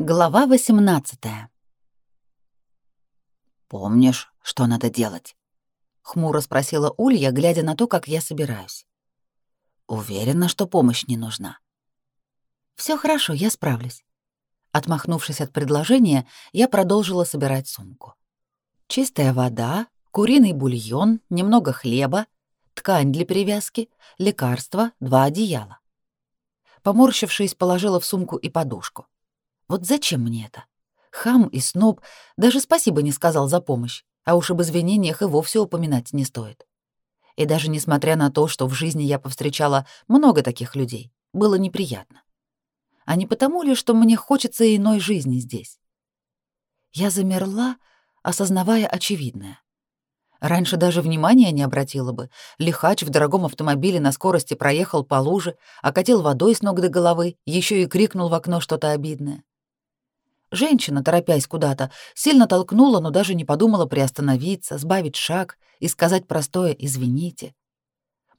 Глава 18 «Помнишь, что надо делать?» — хмуро спросила Улья, глядя на то, как я собираюсь. «Уверена, что помощь не нужна». Все хорошо, я справлюсь». Отмахнувшись от предложения, я продолжила собирать сумку. Чистая вода, куриный бульон, немного хлеба, ткань для перевязки, лекарства, два одеяла. Поморщившись, положила в сумку и подушку. Вот зачем мне это? Хам и сноб даже спасибо не сказал за помощь, а уж об извинениях и вовсе упоминать не стоит. И даже несмотря на то, что в жизни я повстречала много таких людей, было неприятно. А не потому ли, что мне хочется иной жизни здесь? Я замерла, осознавая очевидное. Раньше даже внимания не обратила бы. Лихач в дорогом автомобиле на скорости проехал по луже, окатил водой с ног до головы, еще и крикнул в окно что-то обидное. Женщина, торопясь куда-то, сильно толкнула, но даже не подумала приостановиться, сбавить шаг и сказать простое «извините».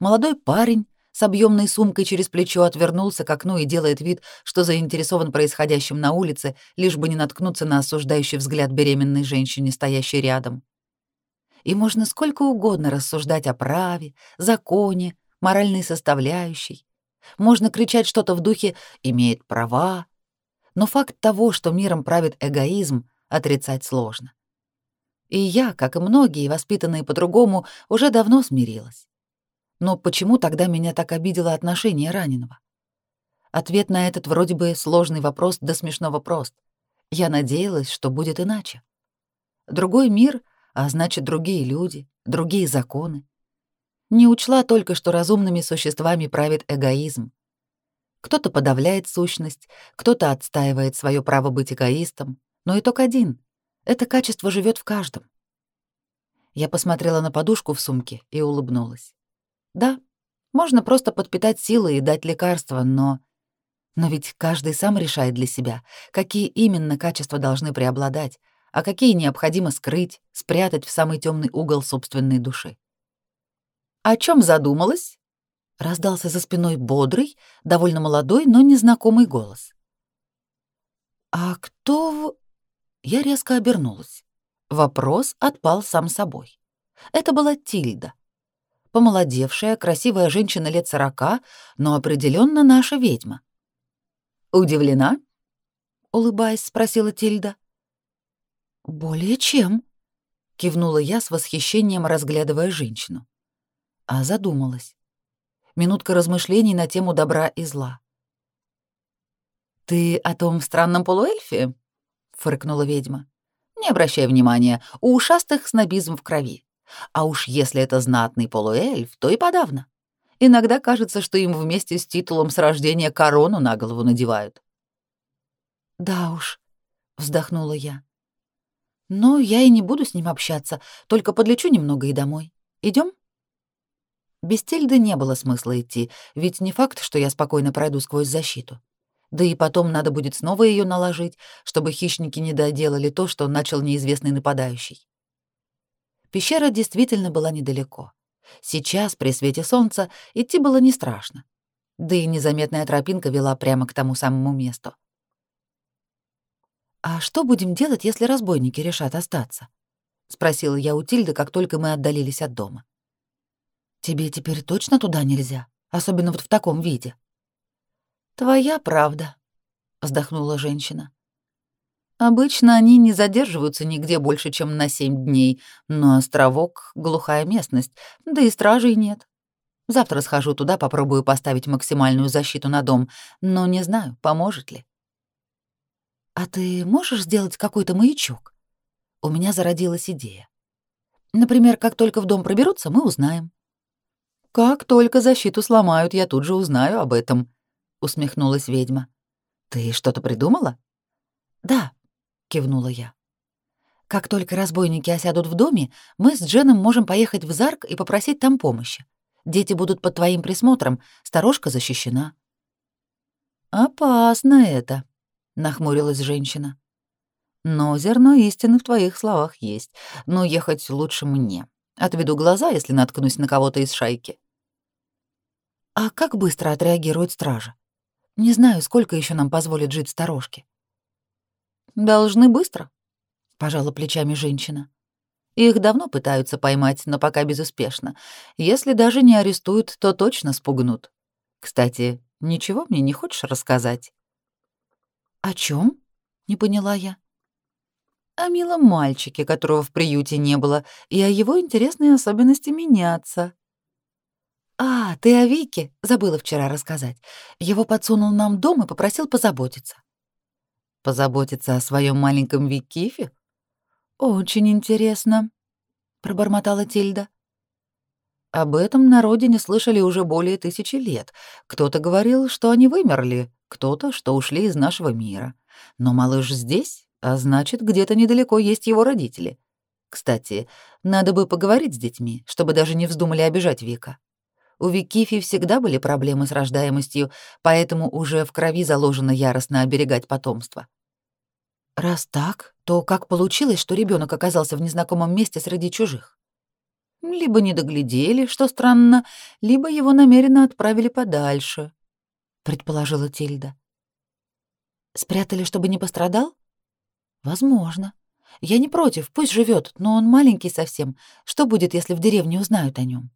Молодой парень с объемной сумкой через плечо отвернулся к окну и делает вид, что заинтересован происходящим на улице, лишь бы не наткнуться на осуждающий взгляд беременной женщине, стоящей рядом. И можно сколько угодно рассуждать о праве, законе, моральной составляющей. Можно кричать что-то в духе «имеет права», но факт того, что миром правит эгоизм, отрицать сложно. И я, как и многие, воспитанные по-другому, уже давно смирилась. Но почему тогда меня так обидело отношение раненого? Ответ на этот вроде бы сложный вопрос до смешного прост. Я надеялась, что будет иначе. Другой мир, а значит, другие люди, другие законы. Не учла только, что разумными существами правит эгоизм, кто-то подавляет сущность, кто-то отстаивает свое право быть эгоистом, но итог один — это качество живет в каждом. Я посмотрела на подушку в сумке и улыбнулась. Да, можно просто подпитать силы и дать лекарства, но... Но ведь каждый сам решает для себя, какие именно качества должны преобладать, а какие необходимо скрыть, спрятать в самый темный угол собственной души. «О чем задумалась?» Раздался за спиной бодрый, довольно молодой, но незнакомый голос. «А кто в...» Я резко обернулась. Вопрос отпал сам собой. Это была Тильда. Помолодевшая, красивая женщина лет сорока, но определенно наша ведьма. «Удивлена?» — улыбаясь, спросила Тильда. «Более чем», — кивнула я с восхищением, разглядывая женщину. А задумалась минутка размышлений на тему добра и зла. «Ты о том странном полуэльфе?» — фыркнула ведьма. «Не обращай внимания, у ушастых снобизм в крови. А уж если это знатный полуэльф, то и подавно. Иногда кажется, что им вместе с титулом с рождения корону на голову надевают». «Да уж», — вздохнула я. «Но я и не буду с ним общаться, только подлечу немного и домой. Идем? Без Тильды не было смысла идти, ведь не факт, что я спокойно пройду сквозь защиту. Да и потом надо будет снова ее наложить, чтобы хищники не доделали то, что начал неизвестный нападающий. Пещера действительно была недалеко. Сейчас, при свете солнца, идти было не страшно. Да и незаметная тропинка вела прямо к тому самому месту. «А что будем делать, если разбойники решат остаться?» — спросила я у Тильды, как только мы отдалились от дома. Тебе теперь точно туда нельзя, особенно вот в таком виде. Твоя правда, вздохнула женщина. Обычно они не задерживаются нигде больше, чем на семь дней, но островок — глухая местность, да и стражей нет. Завтра схожу туда, попробую поставить максимальную защиту на дом, но не знаю, поможет ли. А ты можешь сделать какой-то маячок? У меня зародилась идея. Например, как только в дом проберутся, мы узнаем. Как только защиту сломают, я тут же узнаю об этом, усмехнулась ведьма. Ты что-то придумала? Да, кивнула я. Как только разбойники осядут в доме, мы с Дженом можем поехать в Зарк и попросить там помощи. Дети будут под твоим присмотром, сторожка защищена. Опасно это, нахмурилась женщина. Но зерно истины в твоих словах есть. Но ехать лучше мне. Отведу глаза, если наткнусь на кого-то из шайки. А как быстро отреагирует стража? Не знаю, сколько еще нам позволит жить сторожки. Должны быстро, пожала плечами женщина. Их давно пытаются поймать, но пока безуспешно. Если даже не арестуют, то точно спугнут. Кстати, ничего мне не хочешь рассказать? О чем? Не поняла я. О милом мальчике, которого в приюте не было, и о его интересной особенности меняться. А, ты о Вике? Забыла вчера рассказать. Его подсунул нам дом и попросил позаботиться. Позаботиться о своем маленьком Викифе? Очень интересно, пробормотала Тильда. Об этом на родине слышали уже более тысячи лет. Кто-то говорил, что они вымерли, кто-то, что ушли из нашего мира. Но малыш здесь, а значит, где-то недалеко есть его родители. Кстати, надо бы поговорить с детьми, чтобы даже не вздумали обижать Вика. У Викифи всегда были проблемы с рождаемостью, поэтому уже в крови заложено яростно оберегать потомство. Раз так, то как получилось, что ребенок оказался в незнакомом месте среди чужих? Либо не доглядели, что странно, либо его намеренно отправили подальше, предположила Тильда. Спрятали, чтобы не пострадал? Возможно. Я не против, пусть живет, но он маленький совсем. Что будет, если в деревне узнают о нем?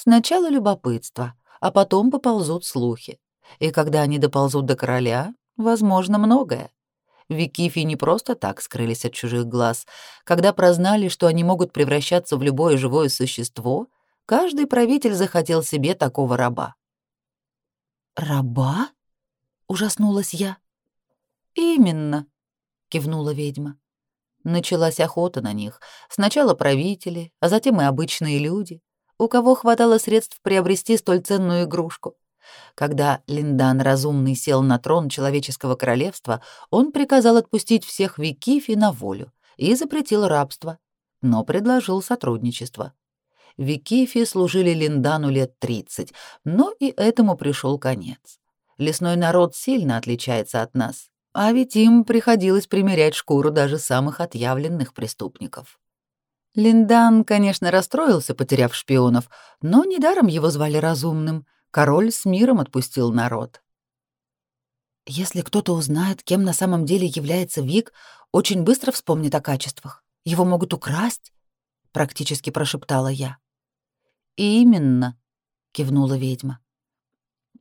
Сначала любопытство, а потом поползут слухи. И когда они доползут до короля, возможно, многое. Викифи не просто так скрылись от чужих глаз. Когда прознали, что они могут превращаться в любое живое существо, каждый правитель захотел себе такого раба. «Раба?» — ужаснулась я. «Именно», — кивнула ведьма. Началась охота на них. Сначала правители, а затем и обычные люди, у кого хватало средств приобрести столь ценную игрушку. Когда Линдан Разумный сел на трон человеческого королевства, он приказал отпустить всех Викифи на волю и запретил рабство, но предложил сотрудничество. Викифи служили Линдану лет 30, но и этому пришел конец. Лесной народ сильно отличается от нас, а ведь им приходилось примерять шкуру даже самых отъявленных преступников. Линдан, конечно, расстроился, потеряв шпионов, но недаром его звали разумным — король с миром отпустил народ. Если кто-то узнает, кем на самом деле является Вик, очень быстро вспомнит о качествах. Его могут украсть, практически прошептала я. Именно, кивнула ведьма.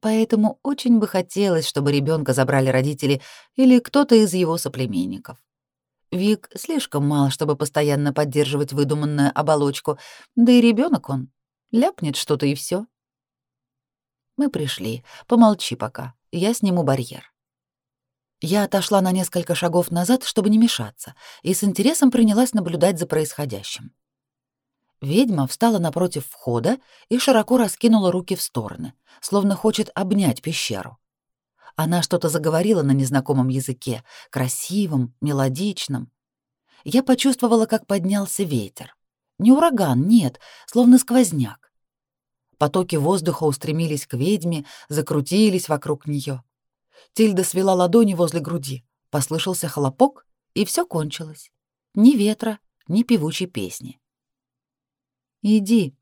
Поэтому очень бы хотелось, чтобы ребенка забрали родители или кто-то из его соплеменников. Вик слишком мал, чтобы постоянно поддерживать выдуманную оболочку, да и ребенок он. Ляпнет что-то и все. Мы пришли. Помолчи пока. Я сниму барьер. Я отошла на несколько шагов назад, чтобы не мешаться, и с интересом принялась наблюдать за происходящим. Ведьма встала напротив входа и широко раскинула руки в стороны, словно хочет обнять пещеру. Она что-то заговорила на незнакомом языке, красивом, мелодичном. Я почувствовала, как поднялся ветер. Не ураган, нет, словно сквозняк. Потоки воздуха устремились к ведьме, закрутились вокруг нее. Тильда свела ладони возле груди. Послышался хлопок, и все кончилось. Ни ветра, ни певучей песни. «Иди»,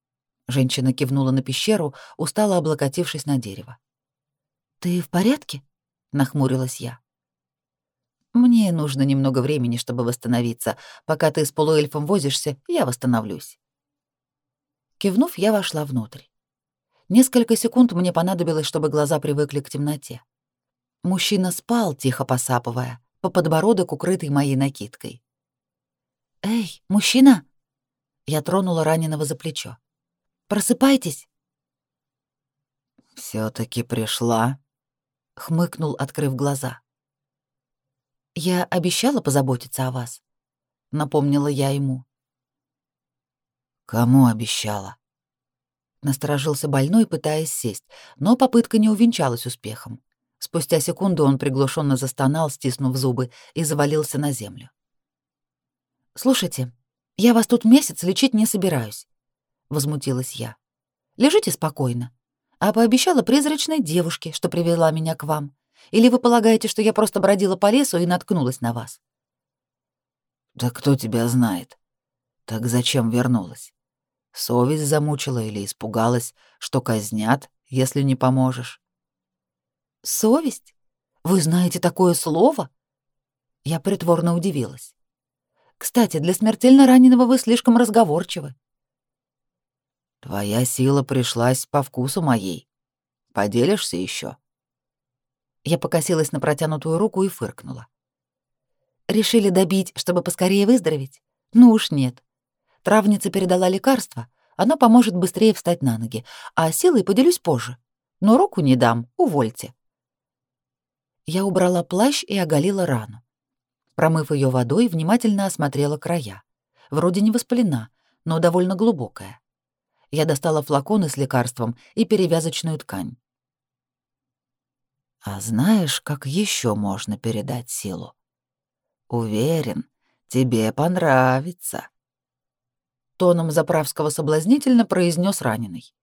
— женщина кивнула на пещеру, устало облокотившись на дерево. «Ты в порядке?» — нахмурилась я. «Мне нужно немного времени, чтобы восстановиться. Пока ты с полуэльфом возишься, я восстановлюсь». Кивнув, я вошла внутрь. Несколько секунд мне понадобилось, чтобы глаза привыкли к темноте. Мужчина спал, тихо посапывая, по подбородок укрытый моей накидкой. «Эй, мужчина!» Я тронула раненого за плечо. «Просыпайтесь!» все таки пришла», — хмыкнул, открыв глаза. «Я обещала позаботиться о вас», — напомнила я ему. «Кому обещала?» Насторожился больной, пытаясь сесть, но попытка не увенчалась успехом. Спустя секунду он приглушенно застонал, стиснув зубы, и завалился на землю. «Слушайте, я вас тут месяц лечить не собираюсь», — возмутилась я. «Лежите спокойно. А пообещала призрачной девушке, что привела меня к вам. Или вы полагаете, что я просто бродила по лесу и наткнулась на вас?» «Да кто тебя знает? Так зачем вернулась?» Совесть замучила или испугалась, что казнят, если не поможешь. Совесть? Вы знаете такое слово? Я притворно удивилась. Кстати, для смертельно раненого вы слишком разговорчивы. Твоя сила пришлась по вкусу моей. Поделишься еще? Я покосилась на протянутую руку и фыркнула. Решили добить, чтобы поскорее выздороветь? Ну уж нет. Травница передала лекарство, оно поможет быстрее встать на ноги, а силой поделюсь позже. Но руку не дам, увольте. Я убрала плащ и оголила рану. Промыв ее водой, внимательно осмотрела края. Вроде не воспалена, но довольно глубокая. Я достала флаконы с лекарством и перевязочную ткань. А знаешь, как еще можно передать силу? Уверен, тебе понравится. Тоном заправского соблазнительно произнес раненый.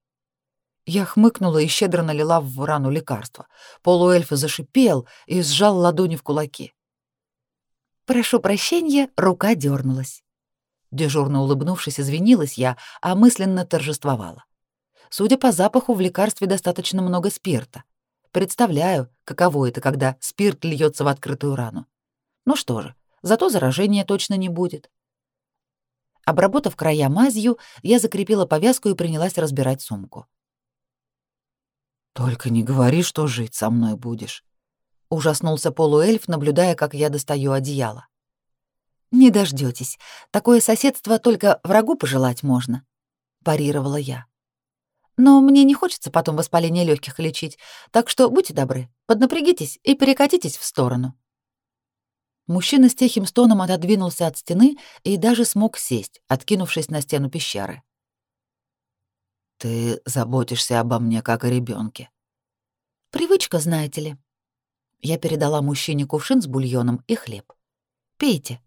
Я хмыкнула и щедро налила в рану лекарства. Полуэльф зашипел и сжал ладони в кулаки. «Прошу прощения», рука дернулась. Дежурно улыбнувшись, извинилась я, а мысленно торжествовала. Судя по запаху, в лекарстве достаточно много спирта. Представляю, каково это, когда спирт льется в открытую рану. Ну что же, зато заражения точно не будет. Обработав края мазью, я закрепила повязку и принялась разбирать сумку. «Только не говори, что жить со мной будешь», Ужаснулся полуэльф, наблюдая, как я достаю одеяло. «Не дождётесь. Такое соседство только врагу пожелать можно», — парировала я. «Но мне не хочется потом воспаление легких лечить, так что будьте добры, поднапрягитесь и перекатитесь в сторону». Мужчина с тихим стоном отодвинулся от стены и даже смог сесть, откинувшись на стену пещеры. «Ты заботишься обо мне, как о ребенке. «Привычка, знаете ли», я передала мужчине кувшин с бульоном и хлеб. «Пейте».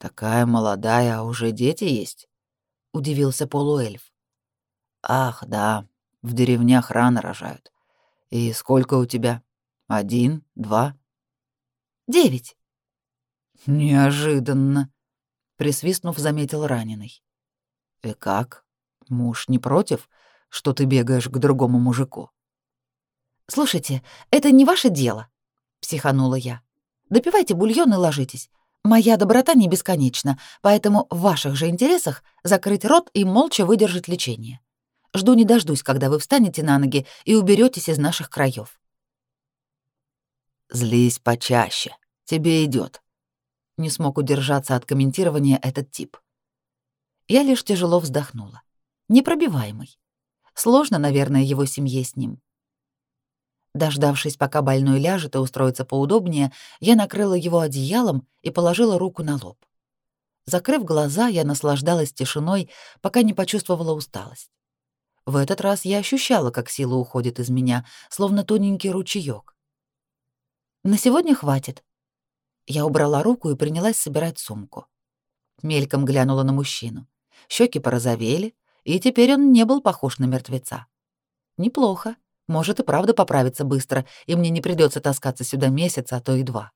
«Такая молодая, а уже дети есть?» — удивился полуэльф. «Ах, да, в деревнях рано рожают. И сколько у тебя? Один, два?» «Девять». «Неожиданно», — присвистнув, заметил раненый. «И как? Муж не против, что ты бегаешь к другому мужику?» «Слушайте, это не ваше дело», — психанула я. «Допивайте бульон и ложитесь. Моя доброта не бесконечна, поэтому в ваших же интересах закрыть рот и молча выдержать лечение. Жду не дождусь, когда вы встанете на ноги и уберетесь из наших краев. «Злись почаще. Тебе идет. Не смог удержаться от комментирования этот тип. Я лишь тяжело вздохнула. Непробиваемый. Сложно, наверное, его семье с ним. Дождавшись, пока больной ляжет и устроится поудобнее, я накрыла его одеялом и положила руку на лоб. Закрыв глаза, я наслаждалась тишиной, пока не почувствовала усталость. В этот раз я ощущала, как сила уходит из меня, словно тоненький ручеёк. На сегодня хватит. Я убрала руку и принялась собирать сумку. Мельком глянула на мужчину. Щеки порозовели, и теперь он не был похож на мертвеца. Неплохо. Может и правда поправиться быстро, и мне не придется таскаться сюда месяц, а то и два.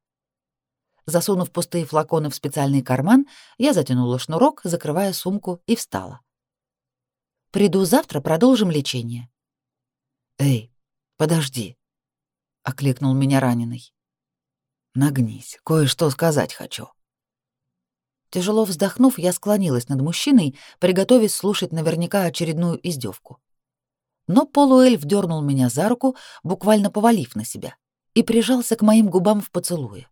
Засунув пустые флаконы в специальный карман, я затянула шнурок, закрывая сумку, и встала. «Приду завтра, продолжим лечение». «Эй, подожди», — окликнул меня раненый. «Нагнись, кое-что сказать хочу». Тяжело вздохнув, я склонилась над мужчиной, приготовясь слушать наверняка очередную издевку но полуэльф дернул меня за руку, буквально повалив на себя, и прижался к моим губам в поцелуе.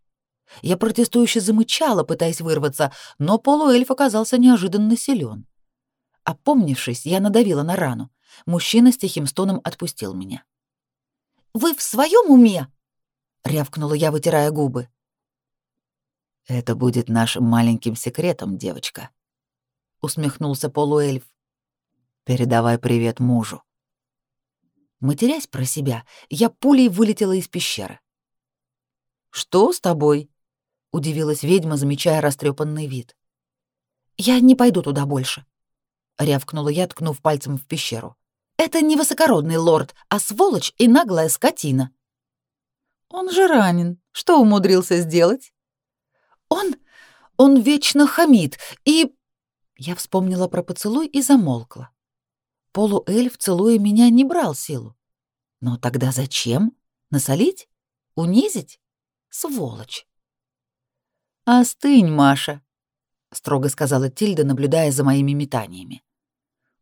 Я протестующе замычала, пытаясь вырваться, но полуэльф оказался неожиданно силен. Опомнившись, я надавила на рану. Мужчина с тихим стоном отпустил меня. «Вы в своем уме?» — рявкнула я, вытирая губы. «Это будет нашим маленьким секретом, девочка», — усмехнулся полуэльф. «Передавай привет мужу». Матерясь про себя, я пулей вылетела из пещеры. «Что с тобой?» — удивилась ведьма, замечая растрепанный вид. «Я не пойду туда больше», — рявкнула я, ткнув пальцем в пещеру. «Это не высокородный лорд, а сволочь и наглая скотина». «Он же ранен. Что умудрился сделать?» «Он... он вечно хамит и...» Я вспомнила про поцелуй и замолкла. Полуэльф, целуя меня, не брал силу. Но тогда зачем? Насолить? Унизить? Сволочь. «Остынь, Маша», — строго сказала Тильда, наблюдая за моими метаниями.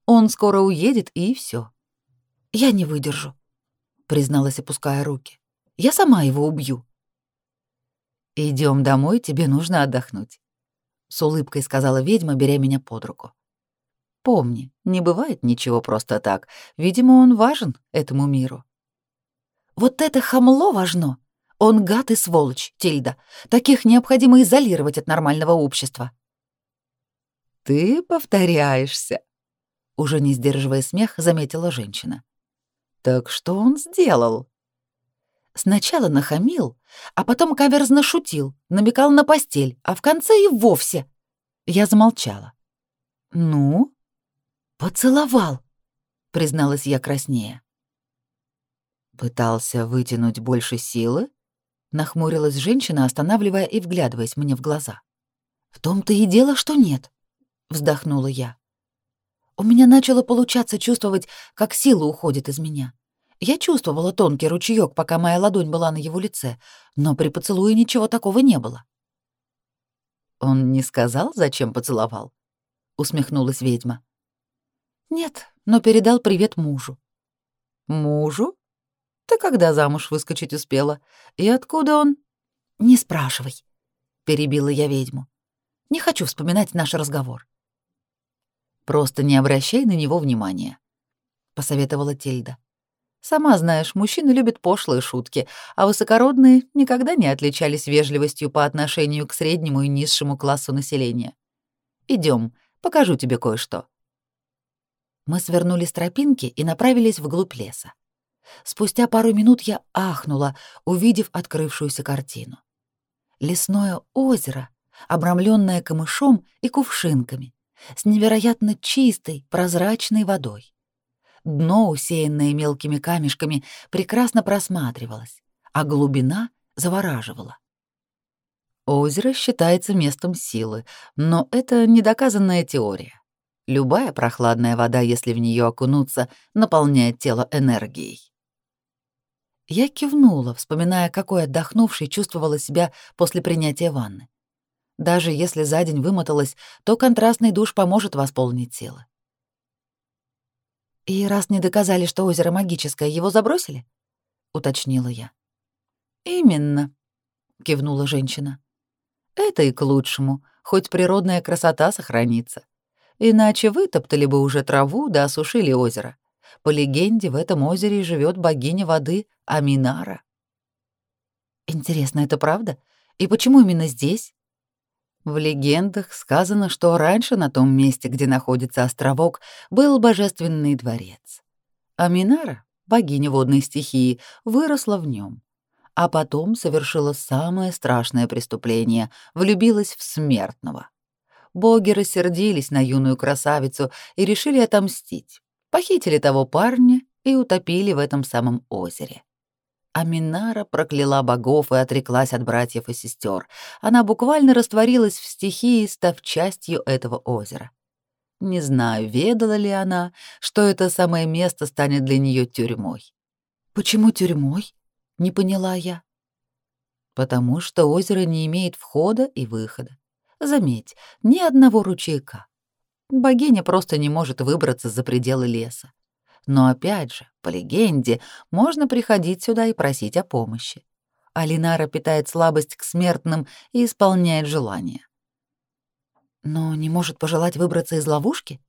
«Он скоро уедет, и все. «Я не выдержу», — призналась, опуская руки. «Я сама его убью». Идем домой, тебе нужно отдохнуть», — с улыбкой сказала ведьма, беря меня под руку. «Помни, не бывает ничего просто так. Видимо, он важен этому миру». «Вот это хамло важно!» Он гад и сволочь, Тильда. Таких необходимо изолировать от нормального общества. Ты повторяешься, уже не сдерживая смех, заметила женщина. Так что он сделал? Сначала нахамил, а потом каверзно шутил, намекал на постель, а в конце и вовсе. Я замолчала. Ну? Поцеловал, призналась я краснее. Пытался вытянуть больше силы? Нахмурилась женщина, останавливая и вглядываясь мне в глаза. «В том-то и дело, что нет», — вздохнула я. У меня начало получаться чувствовать, как сила уходит из меня. Я чувствовала тонкий ручеёк, пока моя ладонь была на его лице, но при поцелуе ничего такого не было. «Он не сказал, зачем поцеловал?» — усмехнулась ведьма. «Нет, но передал привет мужу». «Мужу?» Ты когда замуж выскочить успела? И откуда он? Не спрашивай, перебила я ведьму. Не хочу вспоминать наш разговор. Просто не обращай на него внимания, посоветовала Тильда. Сама знаешь, мужчины любят пошлые шутки, а высокородные никогда не отличались вежливостью по отношению к среднему и низшему классу населения. Идем, покажу тебе кое-что. Мы свернули с тропинки и направились вглубь леса. Спустя пару минут я ахнула, увидев открывшуюся картину. Лесное озеро, обрамленное камышом и кувшинками, с невероятно чистой, прозрачной водой. Дно, усеянное мелкими камешками, прекрасно просматривалось, а глубина завораживала. Озеро считается местом силы, но это недоказанная теория. Любая прохладная вода, если в нее окунуться, наполняет тело энергией. Я кивнула, вспоминая, какой отдохнувшей чувствовала себя после принятия ванны. Даже если за день вымоталась, то контрастный душ поможет восполнить силы. «И раз не доказали, что озеро магическое, его забросили?» — уточнила я. «Именно», — кивнула женщина. «Это и к лучшему, хоть природная красота сохранится. Иначе вытоптали бы уже траву да осушили озеро. По легенде, в этом озере живет богиня воды Аминара. Интересно, это правда? И почему именно здесь? В легендах сказано, что раньше на том месте, где находится островок, был божественный дворец. Аминара, богиня водной стихии, выросла в нем, а потом совершила самое страшное преступление — влюбилась в смертного. Боги рассердились на юную красавицу и решили отомстить похитили того парня и утопили в этом самом озере. Аминара прокляла богов и отреклась от братьев и сестер. Она буквально растворилась в стихии, став частью этого озера. Не знаю, ведала ли она, что это самое место станет для нее тюрьмой. «Почему тюрьмой?» — не поняла я. «Потому что озеро не имеет входа и выхода. Заметь, ни одного ручейка. Богиня просто не может выбраться за пределы леса. Но опять же, по легенде, можно приходить сюда и просить о помощи. Алинара питает слабость к смертным и исполняет желания. Но не может пожелать выбраться из ловушки?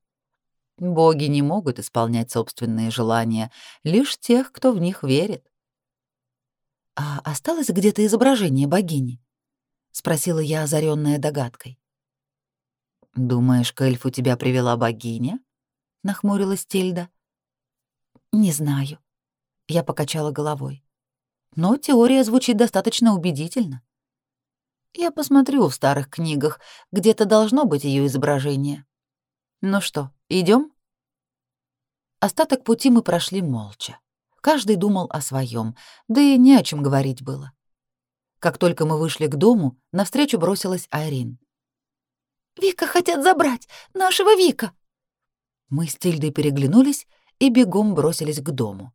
Боги не могут исполнять собственные желания, лишь тех, кто в них верит. «А осталось где-то изображение богини?» — спросила я, озаренная догадкой. «Думаешь, к эльфу тебя привела богиня?» — нахмурилась Тильда. «Не знаю». Я покачала головой. «Но теория звучит достаточно убедительно. Я посмотрю в старых книгах, где-то должно быть ее изображение. Ну что, идем? Остаток пути мы прошли молча. Каждый думал о своем, да и не о чем говорить было. Как только мы вышли к дому, навстречу бросилась Айрин. «Вика хотят забрать! Нашего Вика!» Мы с Тильдой переглянулись и бегом бросились к дому.